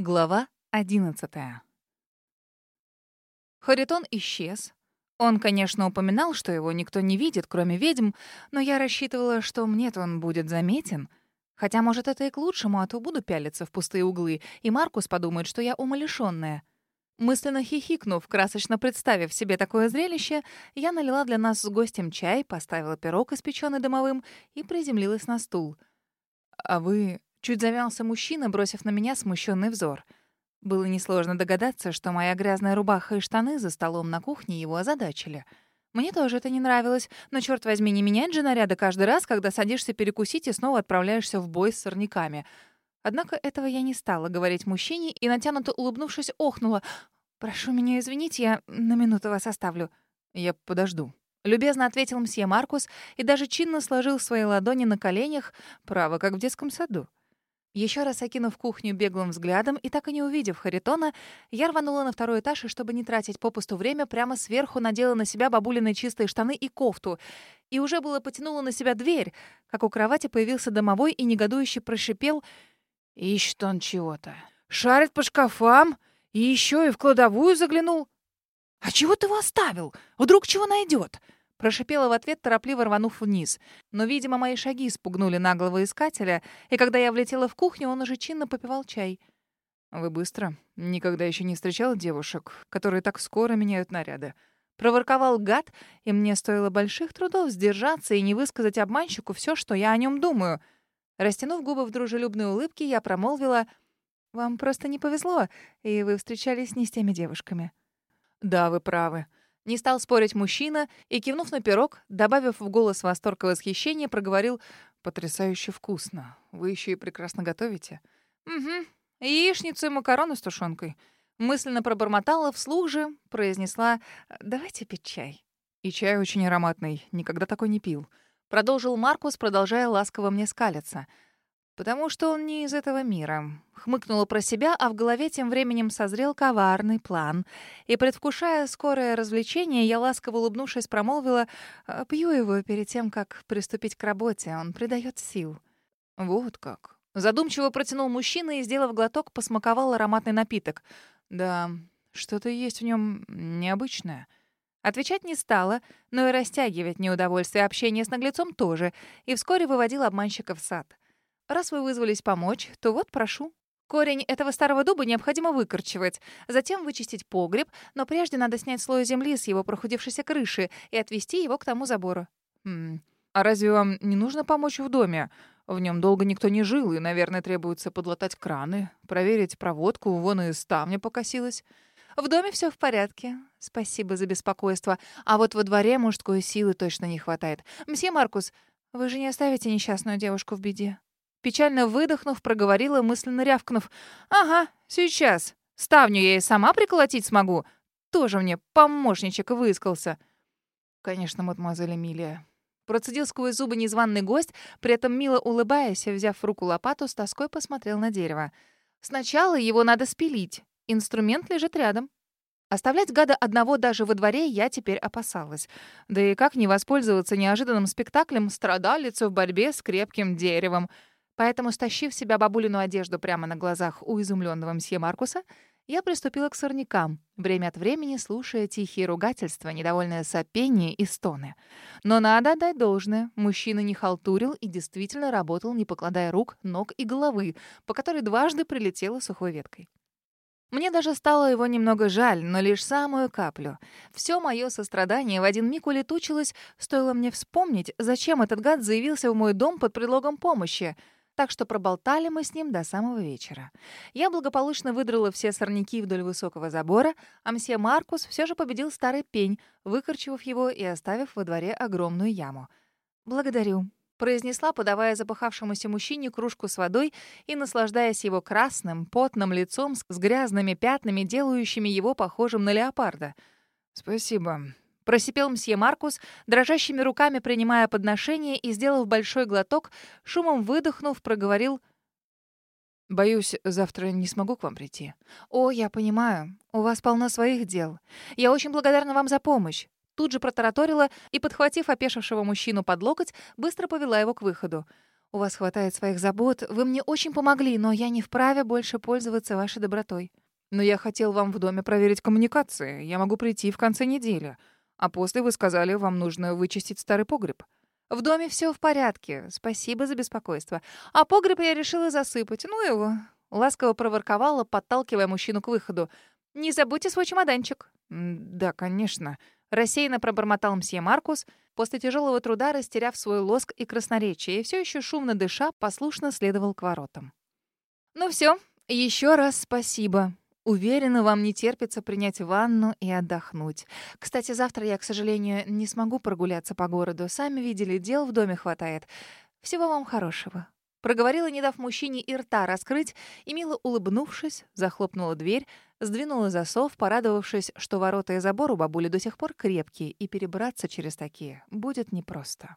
Глава одиннадцатая. Харитон исчез. Он, конечно, упоминал, что его никто не видит, кроме ведьм, но я рассчитывала, что мне-то он будет заметен. Хотя, может, это и к лучшему, а то буду пялиться в пустые углы, и Маркус подумает, что я умалишённая. Мысленно хихикнув, красочно представив себе такое зрелище, я налила для нас с гостем чай, поставила пирог, испечённый дымовым, и приземлилась на стул. «А вы Чуть завялся мужчина, бросив на меня смущенный взор. Было несложно догадаться, что моя грязная рубаха и штаны за столом на кухне его озадачили. Мне тоже это не нравилось, но, черт возьми, не менять же наряды каждый раз, когда садишься перекусить и снова отправляешься в бой с сорняками. Однако этого я не стала говорить мужчине и, натянуто улыбнувшись, охнула. «Прошу меня извинить, я на минуту вас оставлю». «Я подожду», — любезно ответил мсье Маркус и даже чинно сложил свои ладони на коленях, право, как в детском саду. Еще раз окинув кухню беглым взглядом и так и не увидев Харитона, я рванула на второй этаж и, чтобы не тратить попусту время, прямо сверху надела на себя бабулины чистые штаны и кофту. И уже было потянула на себя дверь, как у кровати появился домовой и негодующе прошипел «Ищет он чего-то. Шарит по шкафам и еще и в кладовую заглянул. А чего ты его оставил? Вдруг чего найдет?» Прошипела в ответ, торопливо рванув вниз. Но, видимо, мои шаги спугнули наглого искателя, и когда я влетела в кухню, он уже чинно попивал чай. «Вы быстро. Никогда еще не встречал девушек, которые так скоро меняют наряды». Проворковал гад, и мне стоило больших трудов сдержаться и не высказать обманщику все, что я о нем думаю. Растянув губы в дружелюбной улыбке, я промолвила, «Вам просто не повезло, и вы встречались не с теми девушками». «Да, вы правы. Не стал спорить мужчина и, кивнув на пирог, добавив в голос восторг и восхищение, проговорил «Потрясающе вкусно. Вы еще и прекрасно готовите». «Угу. Яичницу и макароны с тушенкой». Мысленно пробормотала, вслух же произнесла «Давайте пить чай». «И чай очень ароматный. Никогда такой не пил». Продолжил Маркус, продолжая ласково мне скалиться — потому что он не из этого мира. Хмыкнула про себя, а в голове тем временем созрел коварный план. И, предвкушая скорое развлечение, я, ласково улыбнувшись, промолвила, «А, «Пью его перед тем, как приступить к работе. Он придает сил». «Вот как». Задумчиво протянул мужчина и, сделав глоток, посмаковал ароматный напиток. «Да, что-то есть в нем необычное». Отвечать не стала, но и растягивать неудовольствие общения с наглецом тоже, и вскоре выводил обманщика в сад. Раз вы вызвались помочь, то вот, прошу. Корень этого старого дуба необходимо выкорчевать, затем вычистить погреб, но прежде надо снять слой земли с его прохудившейся крыши и отвести его к тому забору. Хм. А разве вам не нужно помочь в доме? В нем долго никто не жил, и, наверное, требуется подлатать краны, проверить проводку, вон и ставня покосилась. В доме все в порядке. Спасибо за беспокойство. А вот во дворе мужской силы точно не хватает. Мсье Маркус, вы же не оставите несчастную девушку в беде? Печально выдохнув, проговорила, мысленно рявкнув. «Ага, сейчас. Ставню я и сама приколотить смогу. Тоже мне помощничек выискался». «Конечно, мадемуазель Эмилия». Процедил сквозь зубы незваный гость, при этом мило улыбаясь, взяв в руку лопату, с тоской посмотрел на дерево. «Сначала его надо спилить. Инструмент лежит рядом». Оставлять гада одного даже во дворе я теперь опасалась. Да и как не воспользоваться неожиданным спектаклем страдалицу в борьбе с крепким деревом — Поэтому, стащив себя бабулину одежду прямо на глазах у изумленного мсье Маркуса, я приступила к сорнякам, время от времени слушая тихие ругательства, недовольное сопение и стоны. Но надо отдать должное. Мужчина не халтурил и действительно работал, не покладая рук, ног и головы, по которой дважды прилетела сухой веткой. Мне даже стало его немного жаль, но лишь самую каплю. Все мое сострадание в один миг улетучилось, стоило мне вспомнить, зачем этот гад заявился в мой дом под предлогом помощи — так что проболтали мы с ним до самого вечера. Я благополучно выдрала все сорняки вдоль высокого забора, а мсье Маркус все же победил старый пень, выкорчевав его и оставив во дворе огромную яму. «Благодарю», — произнесла, подавая запахавшемуся мужчине кружку с водой и наслаждаясь его красным, потным лицом с грязными пятнами, делающими его похожим на леопарда. «Спасибо», Просипел мсье Маркус, дрожащими руками принимая подношение и, сделав большой глоток, шумом выдохнув, проговорил «Боюсь, завтра не смогу к вам прийти». «О, я понимаю. У вас полно своих дел. Я очень благодарна вам за помощь». Тут же протараторила и, подхватив опешившего мужчину под локоть, быстро повела его к выходу. У вас хватает своих забот. Вы мне очень помогли, но я не вправе больше пользоваться вашей добротой. Но я хотел вам в доме проверить коммуникации. Я могу прийти в конце недели. А после вы сказали, вам нужно вычистить старый погреб. В доме все в порядке. Спасибо за беспокойство. А погреб я решила засыпать. Ну его. Ласково проворковала, подталкивая мужчину к выходу. «Не забудьте свой чемоданчик». «Да, конечно». Рассеянно пробормотал мсье Маркус, после тяжелого труда растеряв свой лоск и красноречие, и все еще шумно дыша, послушно следовал к воротам. «Ну все, еще раз спасибо. Уверена, вам не терпится принять ванну и отдохнуть. Кстати, завтра я, к сожалению, не смогу прогуляться по городу. Сами видели, дел в доме хватает. Всего вам хорошего». Проговорила, не дав мужчине и рта раскрыть, и, мило улыбнувшись, захлопнула дверь, сдвинула засов, порадовавшись, что ворота и забор у бабули до сих пор крепкие, и перебраться через такие будет непросто.